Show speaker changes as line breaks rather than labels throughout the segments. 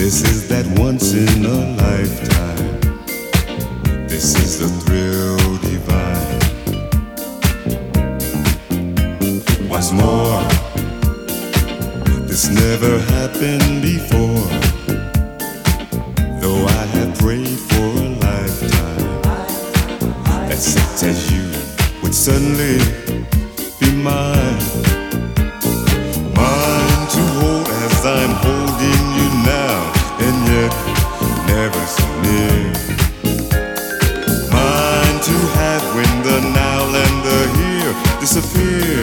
This is that once in a lifetime. This is the thrill divine. Once more. This never happened before. Though I have prayed for a lifetime that such as you would suddenly yet never so near. Mine to have when the now and the here disappear.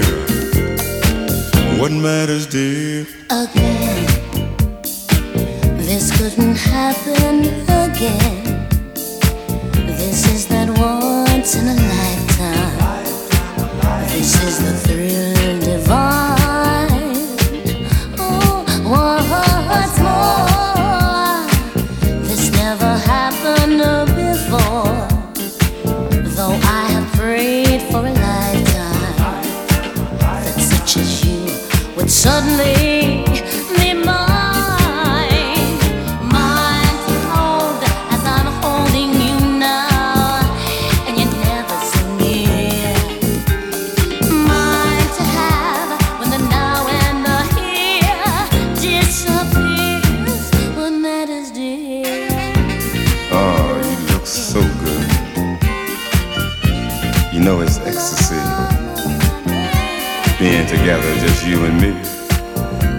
What matters, dear?
Again. This couldn't happen again. This is that once in a lifetime. Oh, you know it's ecstasy. Being together, just you and me.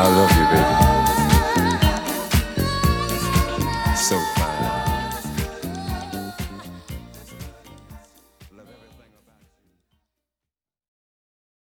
I
love.